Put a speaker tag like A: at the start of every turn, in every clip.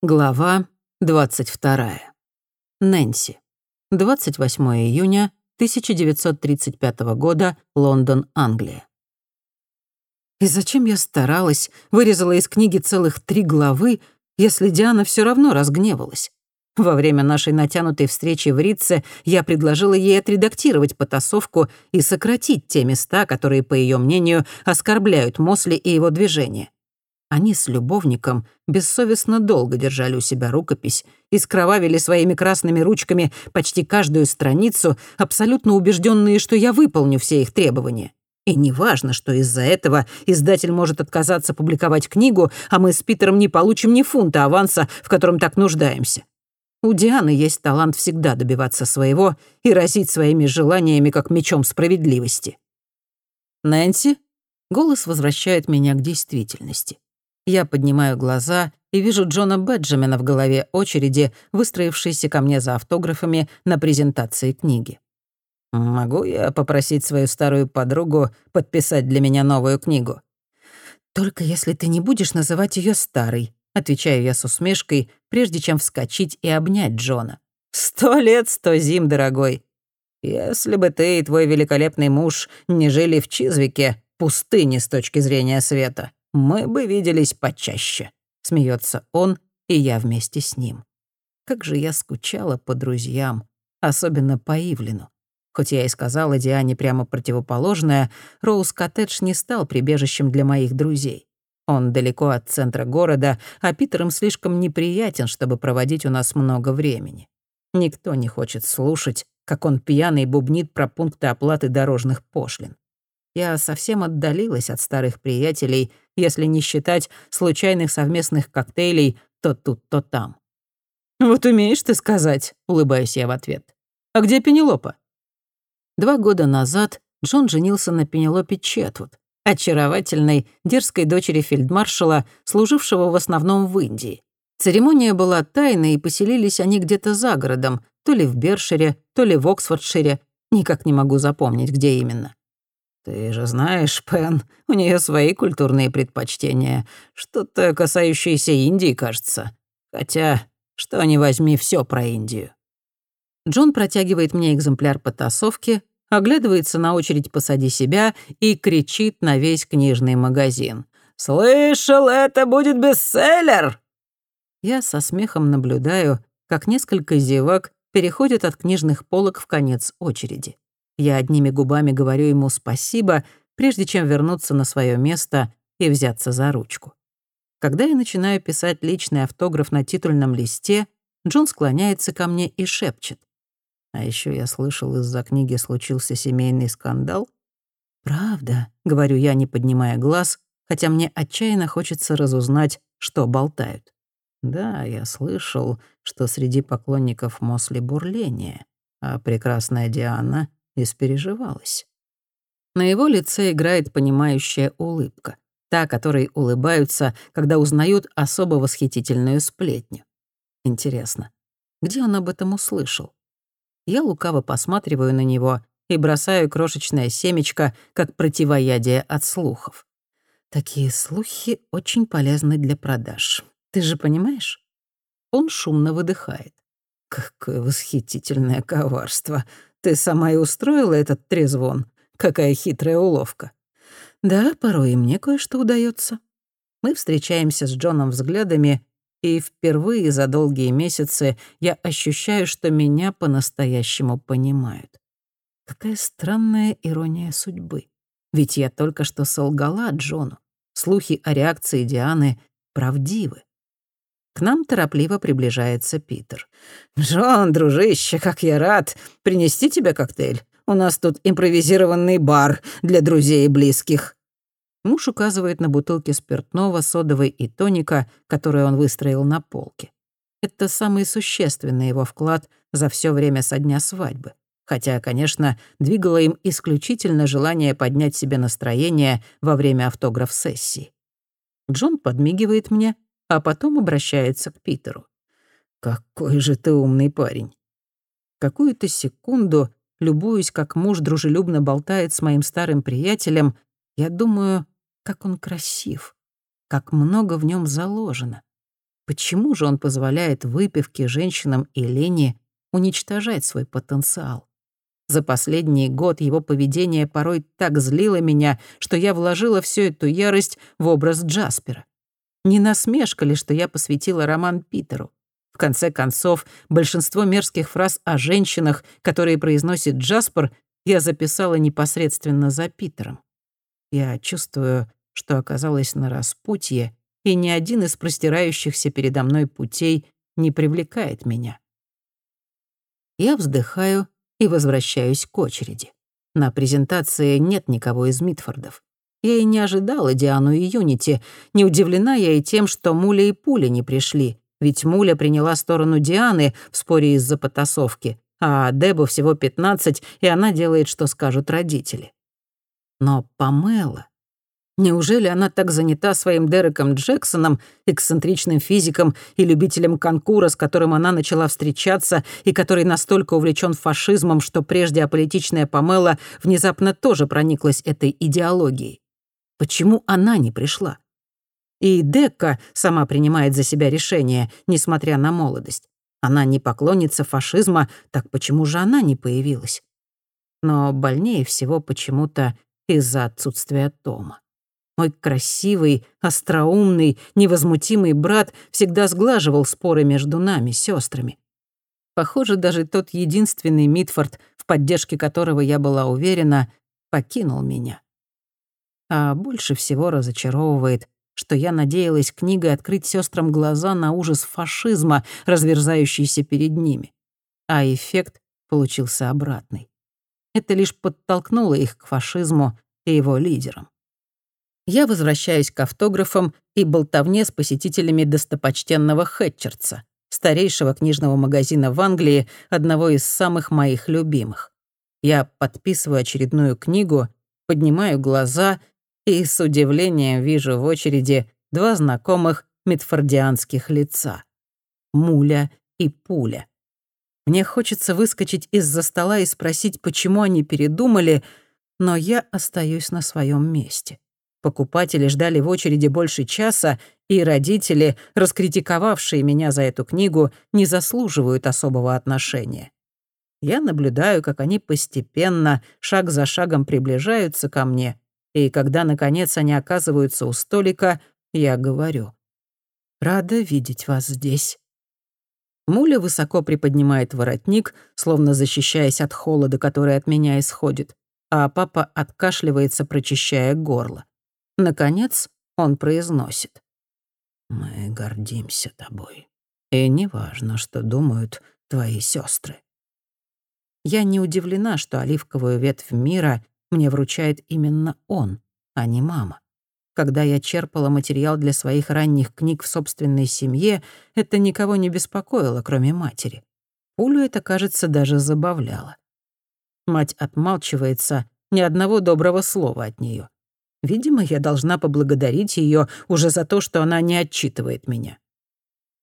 A: Глава 22. Нэнси. 28 июня 1935 года, Лондон, Англия. И зачем я старалась, вырезала из книги целых три главы, если Диана все равно разгневалась? Во время нашей натянутой встречи в Ритце я предложила ей отредактировать потасовку и сократить те места, которые, по ее мнению, оскорбляют Мосли и его движение. Они с любовником бессовестно долго держали у себя рукопись и скровавили своими красными ручками почти каждую страницу, абсолютно убежденные, что я выполню все их требования. И неважно, что из-за этого издатель может отказаться публиковать книгу, а мы с Питером не получим ни фунта аванса, в котором так нуждаемся. У Дианы есть талант всегда добиваться своего и разить своими желаниями, как мечом справедливости. «Нэнси?» Голос возвращает меня к действительности. Я поднимаю глаза и вижу Джона Беджамина в голове очереди, выстроившейся ко мне за автографами на презентации книги. «Могу я попросить свою старую подругу подписать для меня новую книгу?» «Только если ты не будешь называть ее старой», — отвечаю я с усмешкой, прежде чем вскочить и обнять Джона. «Сто лет, сто зим, дорогой. Если бы ты и твой великолепный муж не жили в Чизвике, пустыне с точки зрения света, мы бы виделись почаще», — смеется он, и я вместе с ним. Как же я скучала по друзьям, особенно по Ивлину. Хоть я и сказала Диане прямо противоположное, Роуз-коттедж не стал прибежищем для моих друзей. Он далеко от центра города, а Питер им слишком неприятен, чтобы проводить у нас много времени. Никто не хочет слушать, как он пьяный бубнит про пункты оплаты дорожных пошлин. Я совсем отдалилась от старых приятелей, если не считать случайных совместных коктейлей то тут, то там. «Вот умеешь ты сказать», — улыбаюсь я в ответ. «А где Пенелопа?» Два года назад Джон женился на Пенелопе Четвуд, очаровательной, дерзкой дочери фельдмаршала, служившего в основном в Индии. Церемония была тайной, и поселились они где-то за городом, то ли в Бершире, то ли в Оксфордшире, никак не могу запомнить, где именно. «Ты же знаешь, Пен, у нее свои культурные предпочтения. Что-то касающееся Индии, кажется. Хотя, что ни возьми, все про Индию». Джон протягивает мне экземпляр потасовки, оглядывается на очередь «Посади себя» и кричит на весь книжный магазин. «Слышал, это будет бестселлер!» Я со смехом наблюдаю, как несколько зевак переходят от книжных полок в конец очереди. Я одними губами говорю ему спасибо, прежде чем вернуться на свое место и взяться за ручку. Когда я начинаю писать личный автограф на титульном листе, Джон склоняется ко мне и шепчет. А еще я слышал, из-за книги случился семейный скандал. «Правда», — говорю я, не поднимая глаз, хотя мне отчаянно хочется разузнать, что болтают. Да, я слышал, что среди поклонников Мосли бурление, а прекрасная Диана испереживалась. На его лице играет понимающая улыбка, та, которой улыбаются, когда узнают особо восхитительную сплетню. Интересно, где он об этом услышал? Я лукаво посматриваю на него и бросаю крошечное семечко, как противоядие от слухов. Такие слухи очень полезны для продаж. Ты же понимаешь? Он шумно выдыхает. Какое восхитительное коварство. Ты сама и устроила этот трезвон. Какая хитрая уловка. Да, порой и мне кое-что удается. Мы встречаемся с Джоном взглядами, и впервые за долгие месяцы я ощущаю, что меня по-настоящему понимают. Какая странная ирония судьбы. Ведь я только что солгала Джону. Слухи о реакции Дианы правдивы. К нам торопливо приближается Питер. «Джон, дружище, как я рад! Принести тебе коктейль? У нас тут импровизированный бар для друзей и близких». Муж указывает на бутылки спиртного, содовой и тоника, которые он выстроил на полке. Это самый существенный его вклад за все время со дня свадьбы. Хотя, конечно, двигало им исключительно желание поднять себе настроение во время автограф-сессии. Джон подмигивает мне, а потом обращается к Питеру. «Какой же ты умный парень!» Какую-то секунду, любуясь, как муж дружелюбно болтает с моим старым приятелем, я думаю, как он красив, как много в нем заложено. Почему же он позволяет выпивке, женщинам и лени уничтожать свой потенциал? За последний год его поведение порой так злило меня, что я вложила всю эту ярость в образ Джаспера. Не насмешка ли, что я посвятила роман Питеру? В конце концов, большинство мерзких фраз о женщинах, которые произносит Джаспер, я записала непосредственно за Питером. Я чувствую, что оказалась на распутье, и ни один из простирающихся передо мной путей не привлекает меня. Я вздыхаю и возвращаюсь к очереди. На презентации нет никого из Митфордов. Я и не ожидала Диану и Юнити. Не удивлена я и тем, что Муля и Пуля не пришли. Ведь Муля приняла сторону Дианы в споре из-за потасовки, а Дебу всего 15, и она делает, что скажут родители. Но Памела Неужели она так занята своим Дереком Джексоном, эксцентричным физиком и любителем конкура, с которым она начала встречаться и который настолько увлечен фашизмом, что прежде аполитичная Памела внезапно тоже прониклась этой идеологией? Почему она не пришла? И Декка сама принимает за себя решение, несмотря на молодость. Она не поклонница фашизма, так почему же она не появилась? Но больнее всего почему-то из-за отсутствия Тома. Мой красивый, остроумный, невозмутимый брат всегда сглаживал споры между нами, сестрами. Похоже, даже тот единственный Митфорд, в поддержке которого я была уверена, покинул меня. А больше всего разочаровывает, что я надеялась книгой открыть сестрам глаза на ужас фашизма, разверзающийся перед ними. А эффект получился обратный. Это лишь подтолкнуло их к фашизму и его лидерам я возвращаюсь к автографам и болтовне с посетителями достопочтенного Хэтчерца, старейшего книжного магазина в Англии, одного из самых моих любимых. Я подписываю очередную книгу, поднимаю глаза и с удивлением вижу в очереди два знакомых митфордианских лица — Муля и Пуля. Мне хочется выскочить из-за стола и спросить, почему они передумали, но я остаюсь на своем месте. Покупатели ждали в очереди больше часа, и родители, раскритиковавшие меня за эту книгу, не заслуживают особого отношения. Я наблюдаю, как они постепенно, шаг за шагом приближаются ко мне, и когда, наконец, они оказываются у столика, я говорю. «Рада видеть вас здесь». Муля высоко приподнимает воротник, словно защищаясь от холода, который от меня исходит, а папа откашливается, прочищая горло. Наконец он произносит. «Мы гордимся тобой. И неважно, что думают твои сестры. Я не удивлена, что оливковую ветвь мира мне вручает именно он, а не мама. Когда я черпала материал для своих ранних книг в собственной семье, это никого не беспокоило, кроме матери. Пулю это, кажется, даже забавляло. Мать отмалчивается, ни одного доброго слова от нее. Видимо, я должна поблагодарить ее уже за то, что она не отчитывает меня.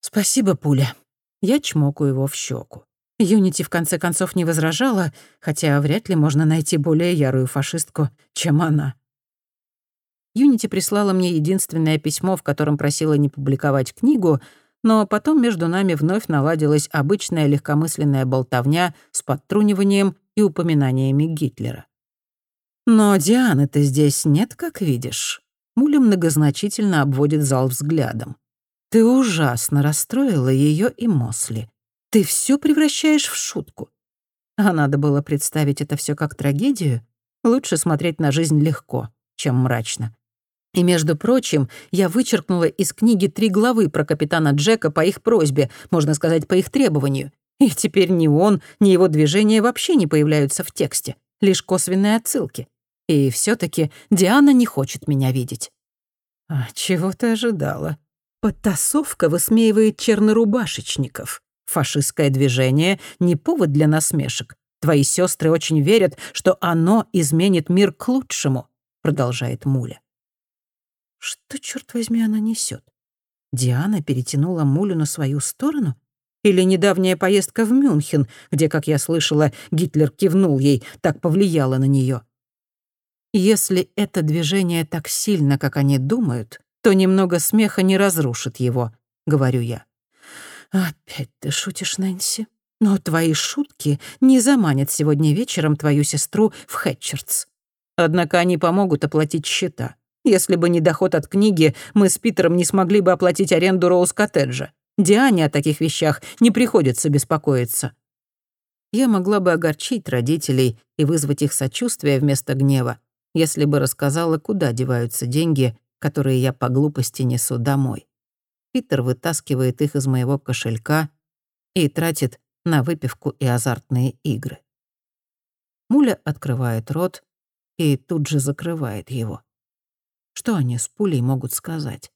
A: «Спасибо, Пуля». Я чмокаю его в щеку. Юнити в конце концов не возражала, хотя вряд ли можно найти более ярую фашистку, чем она. Юнити прислала мне единственное письмо, в котором просила не публиковать книгу, но потом между нами вновь наладилась обычная легкомысленная болтовня с подтруниванием и упоминаниями Гитлера. «Но Дианы-то здесь нет, как видишь». Муля многозначительно обводит зал взглядом. «Ты ужасно расстроила ее и Мосли. Ты все превращаешь в шутку. А надо было представить это все как трагедию. Лучше смотреть на жизнь легко, чем мрачно. И, между прочим, я вычеркнула из книги три главы про капитана Джека по их просьбе, можно сказать, по их требованию. И теперь ни он, ни его движения вообще не появляются в тексте, лишь косвенные отсылки. И все таки Диана не хочет меня видеть. А чего ты ожидала? Подтасовка высмеивает чернорубашечников. Фашистское движение — не повод для насмешек. Твои сестры очень верят, что оно изменит мир к лучшему, продолжает Муля. Что, черт возьми, она несет? Диана перетянула Мулю на свою сторону? Или недавняя поездка в Мюнхен, где, как я слышала, Гитлер кивнул ей, так повлияло на нее. Если это движение так сильно, как они думают, то немного смеха не разрушит его, говорю я. «Опять ты шутишь, Нэнси? Но твои шутки не заманят сегодня вечером твою сестру в Хэтчердс. Однако они помогут оплатить счета. Если бы не доход от книги, мы с Питером не смогли бы оплатить аренду Роуз-коттеджа. Диане о таких вещах не приходится беспокоиться. Я могла бы огорчить родителей и вызвать их сочувствие вместо гнева, если бы рассказала, куда деваются деньги, которые я по глупости несу домой. Питер вытаскивает их из моего кошелька и тратит на выпивку и азартные игры. Муля открывает рот и тут же закрывает его. Что они с пулей могут сказать?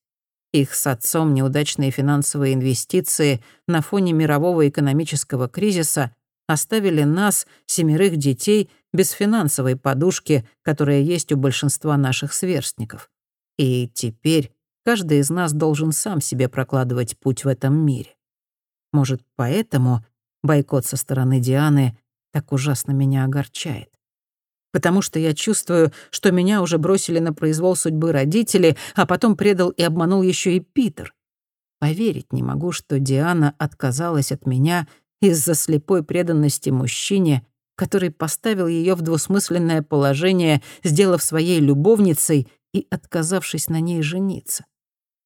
A: Их с отцом неудачные финансовые инвестиции на фоне мирового экономического кризиса оставили нас, семерых детей, без финансовой подушки, которая есть у большинства наших сверстников. И теперь каждый из нас должен сам себе прокладывать путь в этом мире. Может, поэтому бойкот со стороны Дианы так ужасно меня огорчает. Потому что я чувствую, что меня уже бросили на произвол судьбы родители, а потом предал и обманул еще и Питер. Поверить не могу, что Диана отказалась от меня из-за слепой преданности мужчине, который поставил ее в двусмысленное положение, сделав своей любовницей и отказавшись на ней жениться.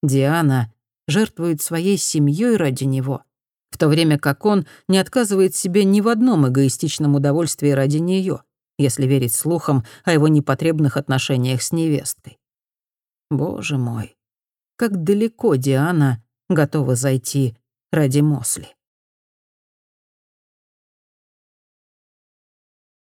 A: Диана жертвует своей семьей ради него, в то время как он не отказывает себе ни в одном эгоистичном удовольствии ради нее, если верить слухам о его непотребных отношениях с невесткой. Боже мой, как далеко Диана готова зайти ради Мосли.